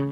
Dia